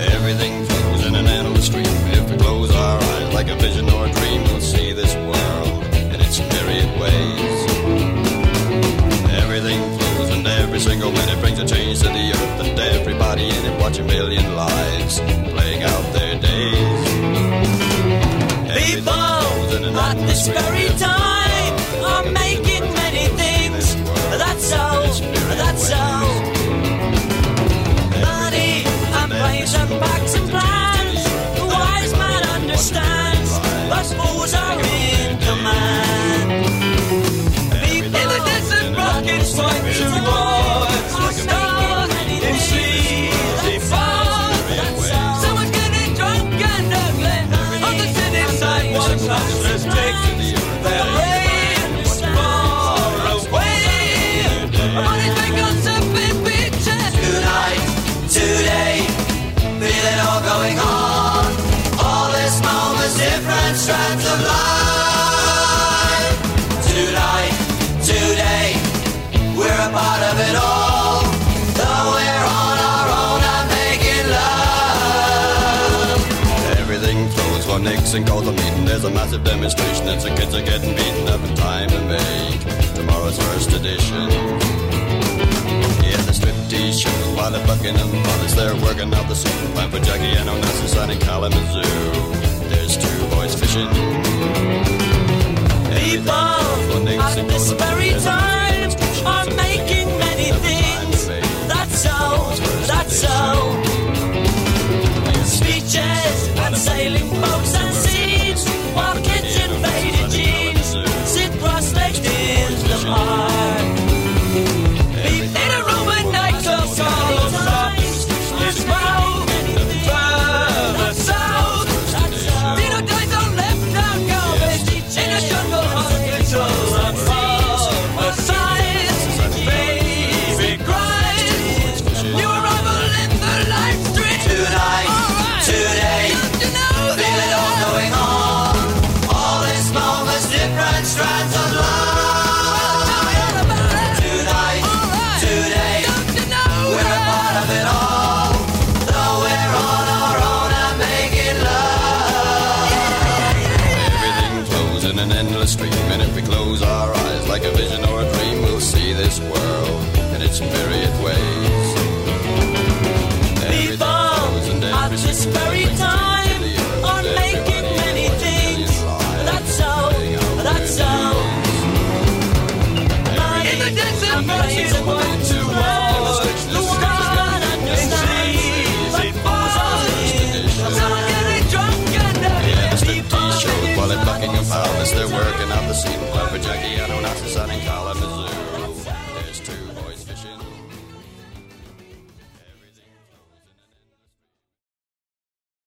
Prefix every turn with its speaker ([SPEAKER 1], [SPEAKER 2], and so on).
[SPEAKER 1] Everything flows in an endless stream. If we close our eyes like a vision or a dream, we'll see this world in its myriad ways. Everything flows and every single minute brings a change to the earth and everybody in it watch a million lives playing out their days. Everything
[SPEAKER 2] People
[SPEAKER 1] flows in an
[SPEAKER 2] at
[SPEAKER 1] endless
[SPEAKER 2] this
[SPEAKER 1] stream.
[SPEAKER 2] very and it all going on. All this moments, different strands of life. Tonight, today, we're a part of it all. Though we're on our own and making love.
[SPEAKER 1] Everything flows while Nixon calls a meeting. There's a massive demonstration and some kids are getting beaten up in time to make tomorrow's first edition. The Buckingham Palace. They're working out the scene plan for Jackie and Onassis in Kalamazoo. There's two boys fishing.
[SPEAKER 2] People
[SPEAKER 1] flows while Nixon
[SPEAKER 2] at this very.
[SPEAKER 1] There's a massive
[SPEAKER 2] time are
[SPEAKER 1] and some kids
[SPEAKER 2] making many
[SPEAKER 1] beaten up in time to
[SPEAKER 2] things. That's so, that's so. Speeches and sailing
[SPEAKER 3] different strands of life. Tonight, today, we're a part of it all. Though we're on our own and making love.
[SPEAKER 1] Everything flows in an endless stream, and if we close our eyes like a vision or a dream, we'll see this world in its myriad ways. Everything flows and
[SPEAKER 2] at
[SPEAKER 1] shows while at Buckingham Palace they're working out the scene for Jackie and Onassis out in Kalamazoo. There's two